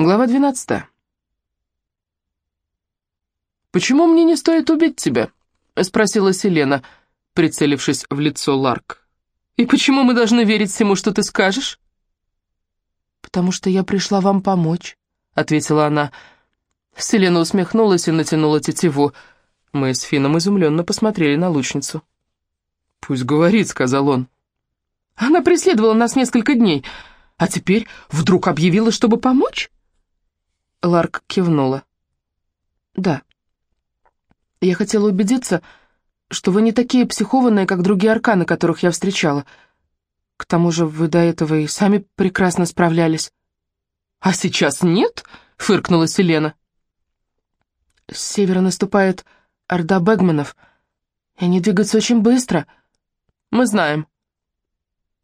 Глава 12. «Почему мне не стоит убить тебя?» — спросила Селена, прицелившись в лицо Ларк. «И почему мы должны верить всему, что ты скажешь?» «Потому что я пришла вам помочь», — ответила она. Селена усмехнулась и натянула тетиву. Мы с Фином изумленно посмотрели на лучницу. «Пусть говорит», — сказал он. «Она преследовала нас несколько дней, а теперь вдруг объявила, чтобы помочь?» Ларк кивнула. «Да. Я хотела убедиться, что вы не такие психованные, как другие арканы, которых я встречала. К тому же вы до этого и сами прекрасно справлялись». «А сейчас нет?» — фыркнула Селена. «С севера наступает орда Бэгманов, они двигаются очень быстро. Мы знаем».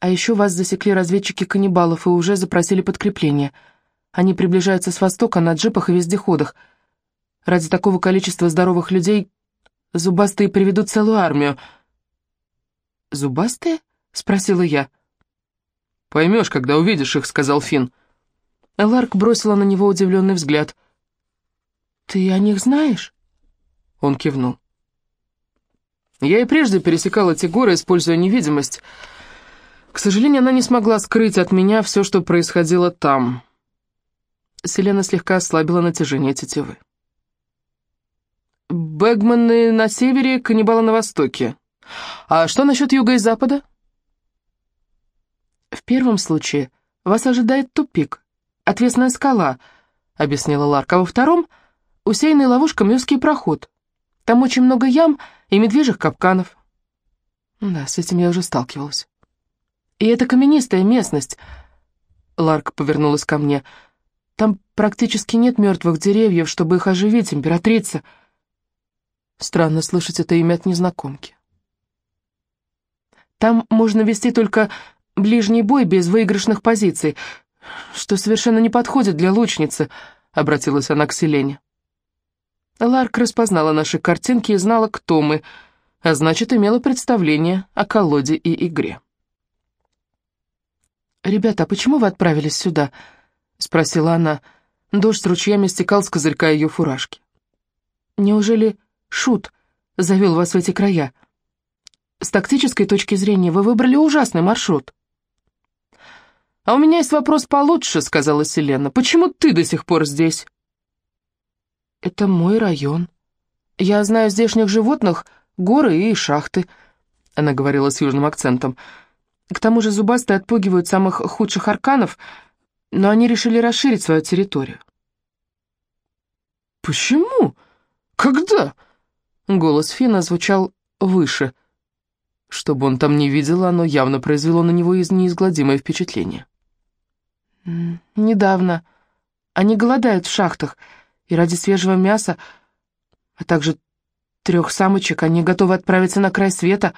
«А еще вас засекли разведчики каннибалов и уже запросили подкрепление». Они приближаются с востока на джипах и вездеходах. Ради такого количества здоровых людей зубастые приведут целую армию. «Зубастые?» — спросила я. «Поймешь, когда увидишь их», — сказал Финн. Ларк бросила на него удивленный взгляд. «Ты о них знаешь?» Он кивнул. Я и прежде пересекал эти горы, используя невидимость. К сожалению, она не смогла скрыть от меня все, что происходило там. Селена слегка ослабила натяжение тетивы. «Бэгманы на севере, каннибалы на востоке. А что насчет юга и запада?» «В первом случае вас ожидает тупик, отвесная скала», — объяснила Ларка. «А во втором — усеянный ловушками узкий проход. Там очень много ям и медвежьих капканов». «Да, с этим я уже сталкивалась». «И это каменистая местность», — Ларк повернулась ко мне, — практически нет мертвых деревьев, чтобы их оживить, императрица. Странно слышать это имя от незнакомки. Там можно вести только ближний бой без выигрышных позиций, что совершенно не подходит для лучницы, — обратилась она к Селене. Ларк распознала наши картинки и знала, кто мы, а значит, имела представление о колоде и игре. «Ребята, а почему вы отправились сюда?» — спросила она. Дождь с ручьями стекал с козырька ее фуражки. «Неужели Шут завел вас в эти края? С тактической точки зрения вы выбрали ужасный маршрут». «А у меня есть вопрос получше», — сказала Селена. «Почему ты до сих пор здесь?» «Это мой район. Я знаю здешних животных, горы и шахты», — она говорила с южным акцентом. «К тому же зубастые отпугивают самых худших арканов — но они решили расширить свою территорию. «Почему? Когда?» Голос Фина звучал выше. Чтобы он там не видел, оно явно произвело на него неизгладимое впечатление. «Недавно. Они голодают в шахтах, и ради свежего мяса, а также трех самочек, они готовы отправиться на край света».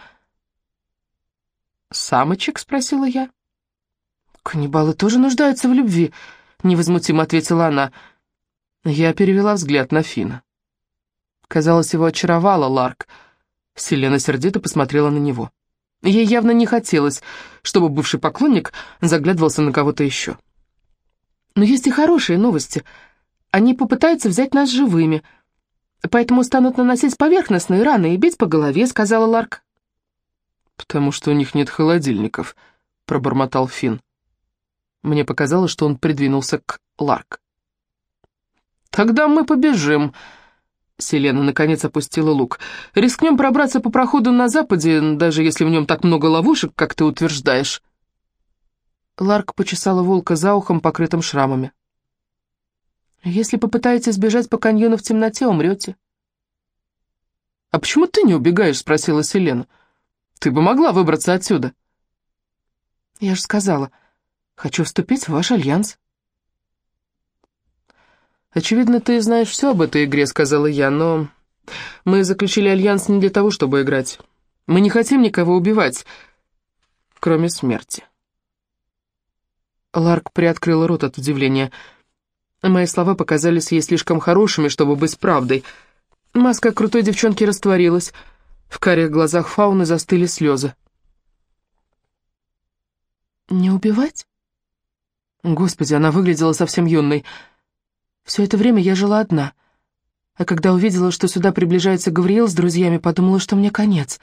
«Самочек?» — спросила я. «Каннибалы тоже нуждаются в любви», — невозмутимо ответила она. Я перевела взгляд на Фина. Казалось, его очаровала Ларк. Селена сердито посмотрела на него. Ей явно не хотелось, чтобы бывший поклонник заглядывался на кого-то еще. «Но есть и хорошие новости. Они попытаются взять нас живыми, поэтому станут наносить поверхностные раны и бить по голове», — сказала Ларк. «Потому что у них нет холодильников», — пробормотал Финн. Мне показалось, что он придвинулся к Ларк. «Тогда мы побежим», — Селена наконец опустила лук. «Рискнем пробраться по проходу на западе, даже если в нем так много ловушек, как ты утверждаешь». Ларк почесала волка за ухом, покрытым шрамами. «Если попытаетесь бежать по каньону в темноте, умрете». «А почему ты не убегаешь?» — спросила Селена. «Ты бы могла выбраться отсюда». «Я же сказала, Хочу вступить в ваш альянс». «Очевидно, ты знаешь все об этой игре», — сказала я, «но мы заключили альянс не для того, чтобы играть. Мы не хотим никого убивать, кроме смерти». Ларк приоткрыл рот от удивления. Мои слова показались ей слишком хорошими, чтобы быть правдой. Маска крутой девчонки растворилась. В карих глазах фауны застыли слезы. «Не убивать?» Господи, она выглядела совсем юной. Все это время я жила одна. А когда увидела, что сюда приближается Гавриил с друзьями, подумала, что мне конец.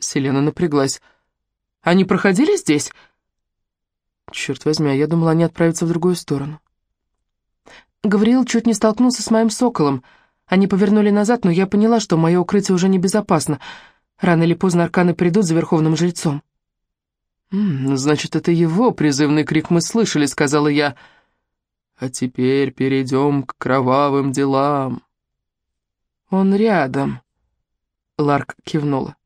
Селена напряглась. «Они проходили здесь?» Черт возьми, а я думала, они отправятся в другую сторону. Гавриил чуть не столкнулся с моим соколом. Они повернули назад, но я поняла, что мое укрытие уже небезопасно. Рано или поздно арканы придут за верховным жрецом. «Значит, это его призывный крик мы слышали», — сказала я. «А теперь перейдем к кровавым делам». «Он рядом», — Ларк кивнула.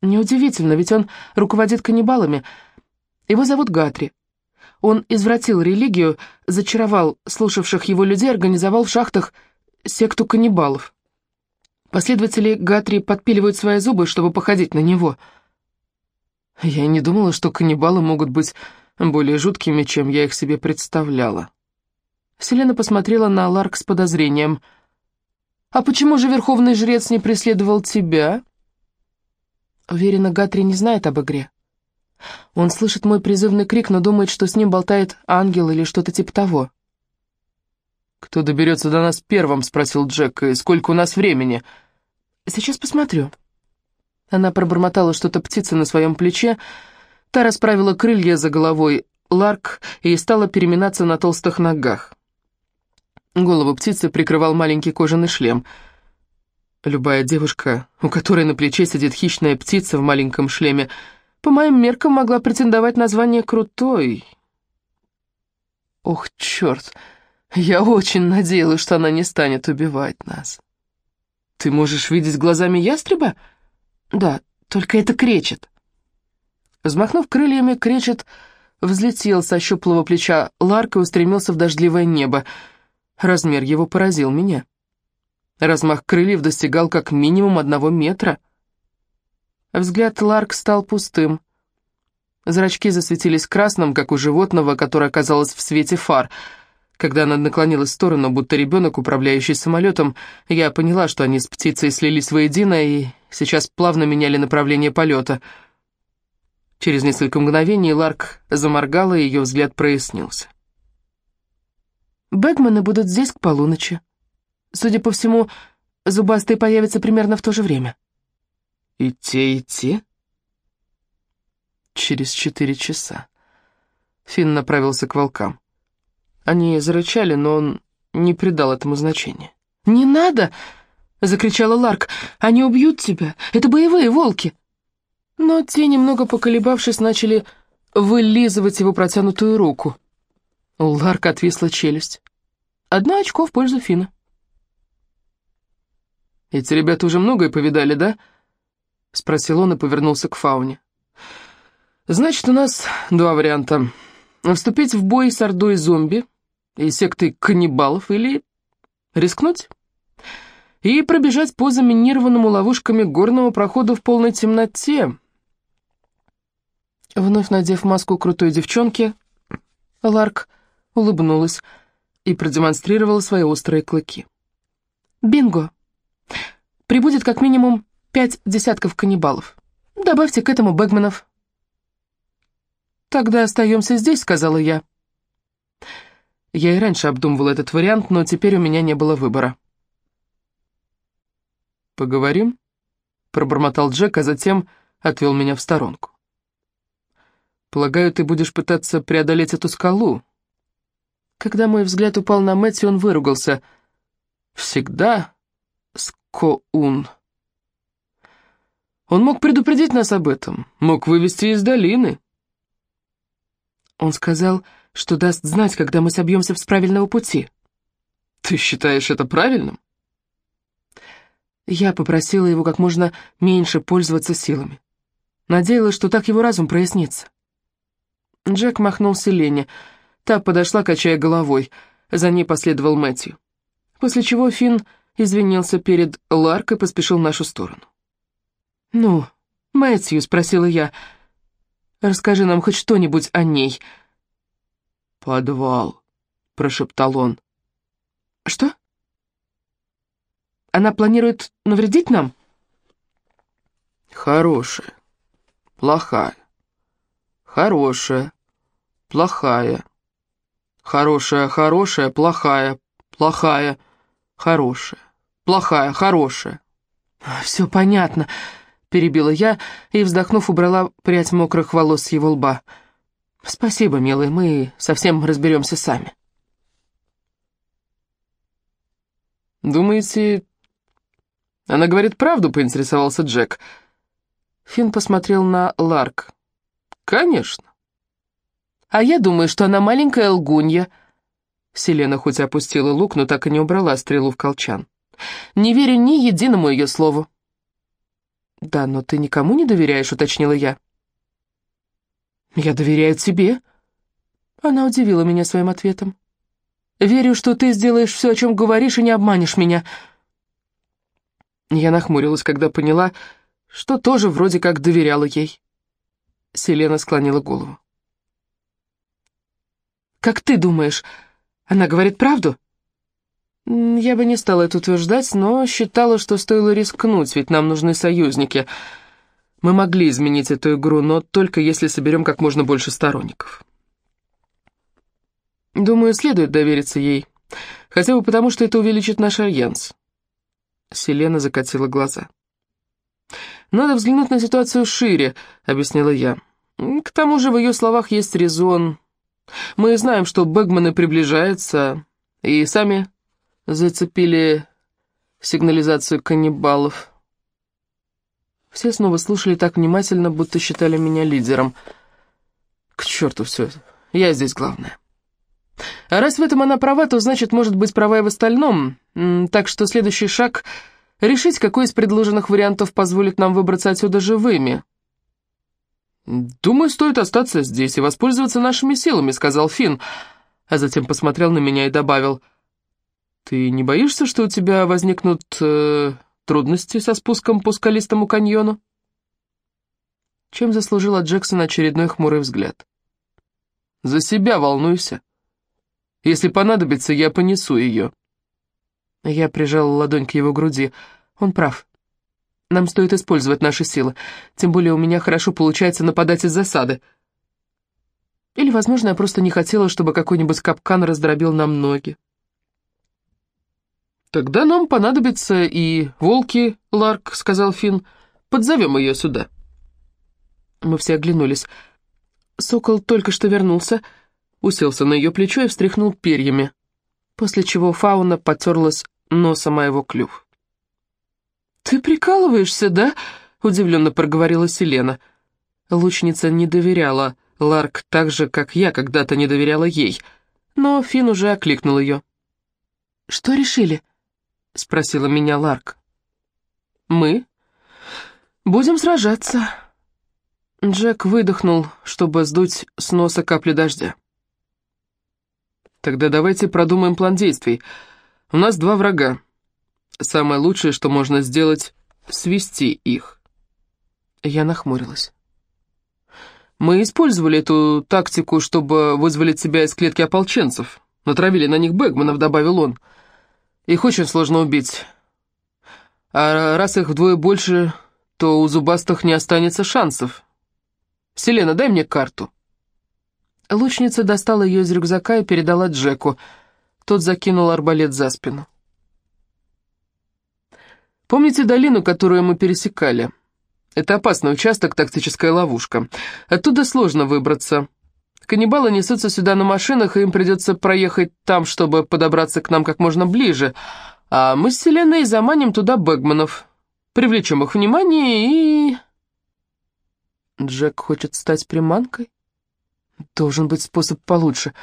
«Неудивительно, ведь он руководит каннибалами. Его зовут Гатри. Он извратил религию, зачаровал слушавших его людей, организовал в шахтах секту каннибалов. Последователи Гатри подпиливают свои зубы, чтобы походить на него. Я не думала, что каннибалы могут быть более жуткими, чем я их себе представляла. Селена посмотрела на Ларк с подозрением. «А почему же верховный жрец не преследовал тебя?» Уверена, Гатри не знает об игре. Он слышит мой призывный крик, но думает, что с ним болтает ангел или что-то типа того. «Кто доберется до нас первым?» — спросил Джек. «И сколько у нас времени?» «Сейчас посмотрю». Она пробормотала что-то птице на своем плече, та расправила крылья за головой Ларк и стала переминаться на толстых ногах. Голову птицы прикрывал маленький кожаный шлем. Любая девушка, у которой на плече сидит хищная птица в маленьком шлеме, по моим меркам могла претендовать на звание «крутой». Ох, черт, я очень надеялась, что она не станет убивать нас. Ты можешь видеть глазами ястреба? Да, только это кречет. Взмахнув крыльями, кречет взлетел со щуплого плеча Ларка и устремился в дождливое небо. Размер его поразил меня. Размах крыльев достигал как минимум одного метра — Взгляд Ларк стал пустым. Зрачки засветились красным, как у животного, которое оказалось в свете фар. Когда она наклонилась в сторону, будто ребенок, управляющий самолетом, я поняла, что они с птицей слились воедино и сейчас плавно меняли направление полета. Через несколько мгновений Ларк заморгала, и ее взгляд прояснился. «Бэгманы будут здесь к полуночи. Судя по всему, зубастые появятся примерно в то же время». И те, и те? Через четыре часа. Финн направился к волкам. Они зарычали, но он не придал этому значения. «Не надо!» — закричала Ларк. «Они убьют тебя! Это боевые волки!» Но те, немного поколебавшись, начали вылизывать его протянутую руку. У Ларк отвисла челюсть. Одно очко в пользу Фина. «Эти ребята уже многое повидали, да?» — спросил он и повернулся к Фауне. «Значит, у нас два варианта. Вступить в бой с ордой зомби и сектой каннибалов или рискнуть и пробежать по заминированному ловушками горному проходу в полной темноте». Вновь надев маску крутой девчонки, Ларк улыбнулась и продемонстрировала свои острые клыки. «Бинго! Прибудет как минимум пять десятков каннибалов. Добавьте к этому Бэгманов». «Тогда остаемся здесь», — сказала я. Я и раньше обдумывала этот вариант, но теперь у меня не было выбора. «Поговорим?» — пробормотал Джек, а затем отвел меня в сторонку. «Полагаю, ты будешь пытаться преодолеть эту скалу?» Когда мой взгляд упал на Мэтью, он выругался. «Всегда скоун». Он мог предупредить нас об этом, мог вывести из долины. Он сказал, что даст знать, когда мы собьемся с правильного пути. Ты считаешь это правильным? Я попросила его как можно меньше пользоваться силами. Надеялась, что так его разум прояснится. Джек махнул Селене. Та подошла, качая головой. За ней последовал Мэтью. После чего Финн извинился перед Ларк и поспешил в нашу сторону. «Ну, Мэтью», — спросила я, — «расскажи нам хоть что-нибудь о ней». «Подвал», — прошептал он. «Что? Она планирует навредить нам?» «Хорошая, плохая, хорошая, плохая, Хорошая, хорошая, плохая, плохая, хорошая, плохая, хорошая. «Все понятно», — перебила я и, вздохнув, убрала прядь мокрых волос с его лба. «Спасибо, милый, мы совсем разберемся сами». «Думаете, она говорит правду?» — поинтересовался Джек. Финн посмотрел на Ларк. «Конечно». «А я думаю, что она маленькая лгунья». Селена хоть опустила лук, но так и не убрала стрелу в колчан. «Не верю ни единому ее слову». «Да, но ты никому не доверяешь», — уточнила я. «Я доверяю тебе». Она удивила меня своим ответом. Верю, что ты сделаешь все, о чем говоришь, и не обманешь меня». Я нахмурилась, когда поняла, что тоже вроде как доверяла ей. Селена склонила голову. «Как ты думаешь, она говорит правду?» Я бы не стала это утверждать, но считала, что стоило рискнуть, ведь нам нужны союзники. Мы могли изменить эту игру, но только если соберем как можно больше сторонников. Думаю, следует довериться ей. Хотя бы потому, что это увеличит наш альянс. Селена закатила глаза. «Надо взглянуть на ситуацию шире», — объяснила я. «К тому же в ее словах есть резон. Мы знаем, что Бэгманы приближаются, и сами зацепили сигнализацию каннибалов». Все снова слушали так внимательно, будто считали меня лидером. «К черту все, я здесь главная». А раз в этом она права, то значит, может быть права и в остальном. Так что следующий шаг — решить, какой из предложенных вариантов позволит нам выбраться отсюда живыми. «Думаю, стоит остаться здесь и воспользоваться нашими силами», — сказал Финн, а затем посмотрел на меня и добавил. «Ты не боишься, что у тебя возникнут э, трудности со спуском по скалистому каньону?» Чем заслужил от Джексона очередной хмурый взгляд. «За себя волнуйся», если понадобится, я понесу ее». Я прижал ладонь к его груди. Он прав. Нам стоит использовать наши силы. Тем более у меня хорошо получается нападать из засады. Или, возможно, я просто не хотела, чтобы какой-нибудь капкан раздробил нам ноги. «Тогда нам понадобятся и волки, Ларк», — сказал Финн. «Подзовем ее сюда». Мы все оглянулись. Сокол только что вернулся — уселся на ее плечо и встряхнул перьями, после чего фауна потерлась носом моего клюв. «Ты прикалываешься, да?» — удивленно проговорила Селена. Лучница не доверяла Ларк так же, как я когда-то не доверяла ей, но Фин уже окликнул ее. «Что решили?» — спросила меня Ларк. «Мы? Будем сражаться». Джек выдохнул, чтобы сдуть с носа капли дождя. Тогда давайте продумаем план действий. У нас два врага. Самое лучшее, что можно сделать, свести их. Я нахмурилась. Мы использовали эту тактику, чтобы вызволить себя из клетки ополченцев. Натравили на них Бэгманов, добавил он. Их очень сложно убить. А раз их вдвое больше, то у зубастых не останется шансов. Селена, дай мне карту. Лучница достала ее из рюкзака и передала Джеку. Тот закинул арбалет за спину. «Помните долину, которую мы пересекали? Это опасный участок, тактическая ловушка. Оттуда сложно выбраться. Каннибалы несутся сюда на машинах, и им придется проехать там, чтобы подобраться к нам как можно ближе. А мы с Селеной заманим туда Бэгманов. Привлечем их внимание и...» Джек хочет стать приманкой? Должен быть способ получше.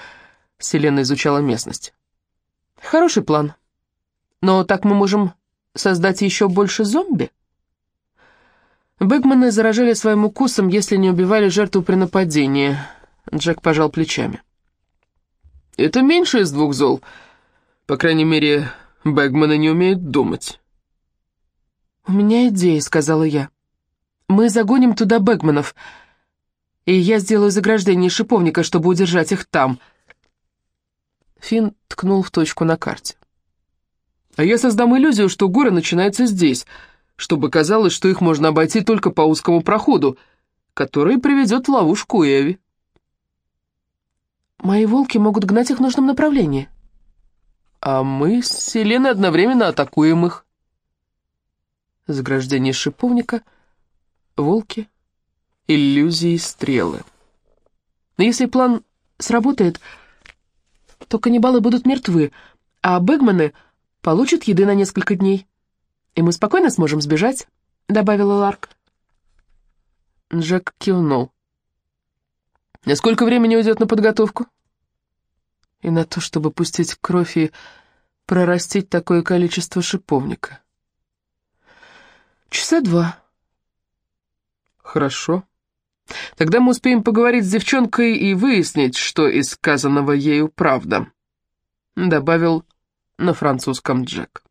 Селена изучала местность. Хороший план. Но так мы можем создать еще больше зомби? Бэгманы заражали своим укусом, если не убивали жертву при нападении. Джек пожал плечами. Это меньше из двух зол. По крайней мере, Бэгманы не умеют думать. «У меня идея», — сказала я. «Мы загоним туда Бэгманов» и я сделаю заграждение шиповника, чтобы удержать их там». Финн ткнул в точку на карте. «А я создам иллюзию, что горы начинаются здесь, чтобы казалось, что их можно обойти только по узкому проходу, который приведет в ловушку Эви». мои волки могут гнать их в нужном направлении. А мы с Селеной одновременно атакуем их. Заграждение шиповника, волки, иллюзии, стрелы. Но если план сработает, то каннибалы будут мертвы, а бэгманы получат еды на несколько дней. И мы спокойно сможем сбежать», — добавила Ларк. Джек кивнул. «И сколько времени уйдет на подготовку?» «И на то, чтобы пустить кровь и прорастить такое количество шиповника». «Часа два». «Хорошо. Тогда мы успеем поговорить с девчонкой и выяснить, что из сказанного ею правда», — добавил на французском Джек.